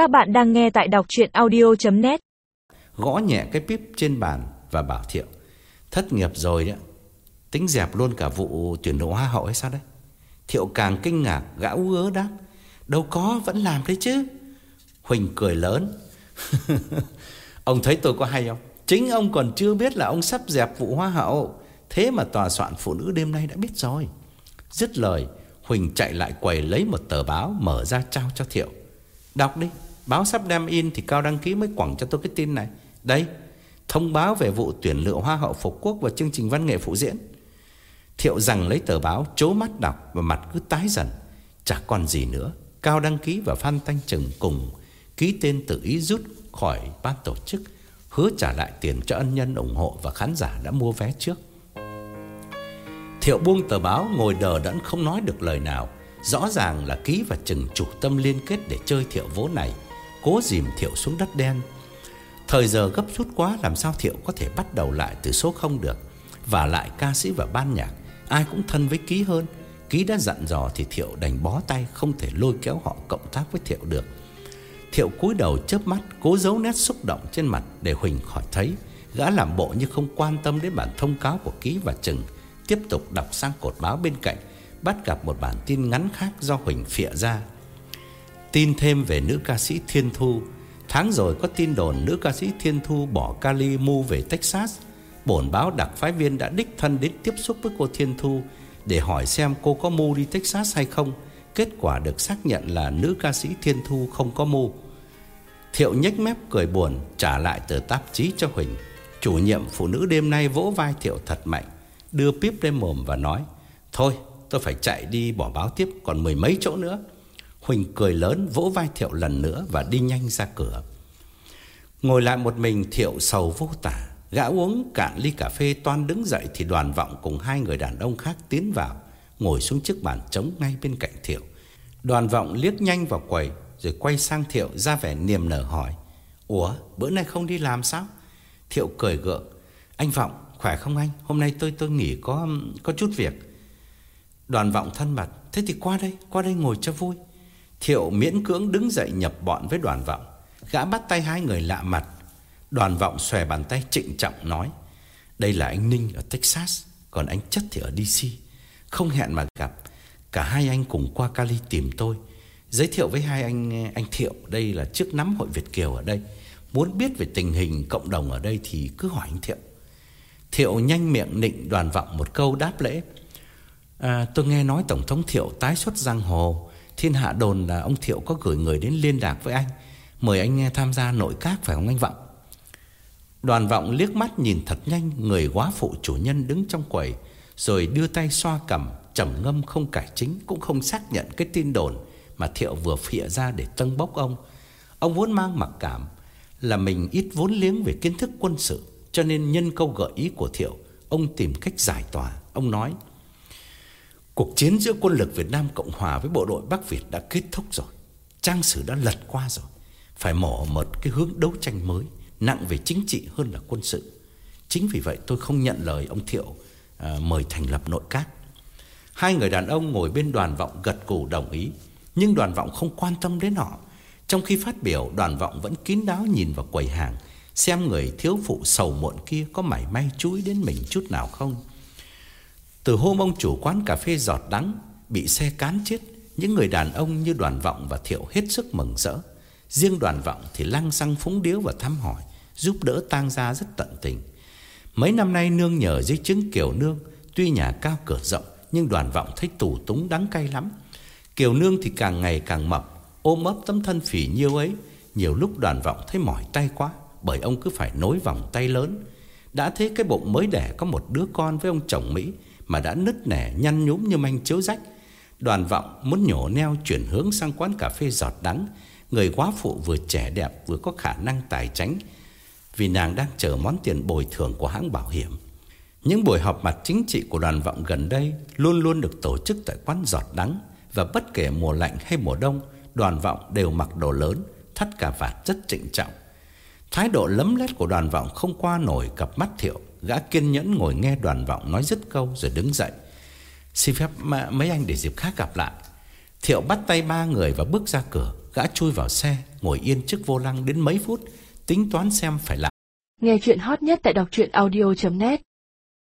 Các bạn đang nghe tại đọc chuyện audio.net Gõ nhẹ cái píp trên bàn và bảo Thiệu, Thất nghiệp rồi đấy Tính dẹp luôn cả vụ tuyển độ hoa hậu hay sao đấy? Thiệu càng kinh ngạc, gã ú đáp, Đâu có, vẫn làm đấy chứ. Huỳnh cười lớn, Ông thấy tôi có hay không? Chính ông còn chưa biết là ông sắp dẹp vụ hoa hậu. Thế mà tòa soạn phụ nữ đêm nay đã biết rồi. Dứt lời, Huỳnh chạy lại quầy lấy một tờ báo Mở ra trao cho Thiệu. Đọc đi. Báo sắp đem in thì Cao đăng ký mới quẳng cho tôi cái tin này. Đây, Thông báo về vụ tuyển lựa hoa hậu phục quốc Và chương trình văn nghệ phụ diễn. Thiệu rằng lấy tờ báo chố mắt đọc Và mặt cứ tái dần. Chả còn gì nữa, Cao đăng ký và Phan Thanh Trừng cùng Ký tên tự ý rút khỏi ban tổ chức, Hứa trả lại tiền cho ân nhân ủng hộ Và khán giả đã mua vé trước. Thiệu buông tờ báo, ngồi đờ đẫn không nói được lời nào. Rõ ràng là Ký và Trừng chủ tâm liên kết để chơi Thiệu vố này. Cố dìm Thiệu xuống đất đen. Thời giờ gấp rút quá, làm sao Thiệu có thể bắt đầu lại từ số không được? Và lại ca sĩ và ban nhạc, Ai cũng thân với Ký hơn. Ký đã dặn dò thì Thiệu đành bó tay, Không thể lôi kéo họ cộng tác với Thiệu được. Thiệu cúi đầu chớp mắt, Cố giấu nét xúc động trên mặt Để Huỳnh khỏi thấy. Gã làm bộ như không quan tâm đến bản thông cáo của Ký và Trừng. Tiếp tục đọc sang cột báo bên cạnh, Bắt gặp một bản tin ngắn khác do Huỳnh phịa ra. Tin thêm về nữ ca sĩ Thiên Thu. Tháng rồi có tin đồn nữ ca sĩ Thiên Thu bỏ Cali mu về Texas. Bổn báo đặc phái viên đã đích thân đến tiếp xúc với cô Thiên Thu Để hỏi xem cô có mu đi Texas hay không. Kết quả được xác nhận là nữ ca sĩ Thiên Thu không có mu. Thiệu nhếch mép cười buồn, trả lại tờ tạp chí cho Huỳnh. Chủ nhiệm phụ nữ đêm nay vỗ vai Thiệu thật mạnh, Đưa píp lên mồm và nói, Thôi, tôi phải chạy đi bỏ báo tiếp, Còn mười mấy chỗ nữa. Huỳnh cười lớn vỗ vai Thiệu lần nữa Và đi nhanh ra cửa. Ngồi lại một mình, Thiệu sầu vô tả. Gã uống cạn ly cà phê, toan đứng dậy Thì đoàn vọng cùng hai người đàn ông khác tiến vào, Ngồi xuống chiếc bàn trống ngay bên cạnh Thiệu. Đoàn vọng liếc nhanh vào quầy, Rồi quay sang Thiệu ra vẻ niềm nở hỏi, Ủa, bữa nay không đi làm sao? Thiệu cười gượng, Anh Vọng, khỏe không anh? Hôm nay tôi tôi nghỉ có có chút việc. Đoàn vọng thân mật, Thế thì qua đây qua đây ngồi cho vui. Thiệu miễn cưỡng đứng dậy nhập bọn với đoàn vọng. Gã bắt tay hai người lạ mặt. Đoàn vọng xòe bàn tay trịnh trọng nói Đây là anh Ninh ở Texas Còn anh Chất thì ở DC Không hẹn mà gặp. Cả hai anh cùng qua Cali tìm tôi. Giới thiệu với hai anh anh Thiệu Đây là trước nắm hội Việt Kiều ở đây. Muốn biết về tình hình cộng đồng ở đây Thì cứ hỏi anh Thiệu. Thiệu nhanh miệng nịnh đoàn vọng một câu đáp lễ à, Tôi nghe nói Tổng thống Thiệu tái xuất giang hồ. Thiên hạ đồn là ông Thiệu có gửi người đến liên lạc với anh, Mời anh nghe tham gia nội các, phải không anh Vọng? Đoàn vọng liếc mắt nhìn thật nhanh Người quá phụ chủ nhân đứng trong quầy, Rồi đưa tay xoa cầm, trầm ngâm không cải chính, Cũng không xác nhận cái tin đồn Mà Thiệu vừa phịa ra để tân bốc ông. Ông vốn mang mặc cảm Là mình ít vốn liếng về kiến thức quân sự, Cho nên nhân câu gợi ý của Thiệu, Ông tìm cách giải tỏa. Ông nói Cuộc chiến giữa quân lực Việt Nam Cộng Hòa với bộ đội Bắc Việt đã kết thúc rồi. Trang sử đã lật qua rồi. Phải mỏ một cái hướng đấu tranh mới, nặng về chính trị hơn là quân sự. Chính vì vậy tôi không nhận lời ông Thiệu à, mời thành lập nội các. Hai người đàn ông ngồi bên đoàn vọng gật gù đồng ý, nhưng đoàn vọng không quan tâm đến họ. Trong khi phát biểu, đoàn vọng vẫn kín đáo nhìn vào quầy hàng, xem người thiếu phụ sầu muộn kia có mảy may chú ý đến mình chút nào không. Từ hôm ông chủ quán cà phê giọt đắng, Bị xe cán chết, Những người đàn ông như đoàn vọng và thiệu hết sức mừng rỡ. Riêng đoàn vọng thì lăng xăng phúng điếu và thăm hỏi, Giúp đỡ tang gia rất tận tình. Mấy năm nay nương nhờ dưới chứng kiều nương, Tuy nhà cao cửa rộng, Nhưng đoàn vọng thấy tủ túng đắng cay lắm. Kiều nương thì càng ngày càng mập, Ôm ấp tấm thân phỉ nhiêu ấy. Nhiều lúc đoàn vọng thấy mỏi tay quá, Bởi ông cứ phải nối vòng tay lớn. Đã thế cái bụng mới đẻ có một đứa con với ông chồng Mỹ mà đã nứt nẻ nhăn nhúm như manh chiếu rách. Đoàn vọng muốn nhổ neo chuyển hướng sang quán cà phê giọt đắng. Người quá phụ vừa trẻ đẹp vừa có khả năng tài tránh vì nàng đang chờ món tiền bồi thường của hãng bảo hiểm. Những buổi họp mặt chính trị của đoàn vọng gần đây luôn luôn được tổ chức tại quán giọt đắng và bất kể mùa lạnh hay mùa đông, đoàn vọng đều mặc đồ lớn, thắt cà vạt rất trịnh trọng. Thái độ lấm lét của đoàn vọng không qua nổi cặp mắt thiệu. Gã kiên nhẫn ngồi nghe đoàn vọng nói dứt câu rồi đứng dậy. Xin phép mấy anh để dịp khác gặp lại. Thiệu bắt tay ba người và bước ra cửa. Gã chui vào xe, Ngồi yên trước vô lăng đến mấy phút, Tính toán xem phải làm Nghe chuyện hot nhất tại đọc truyện audio.net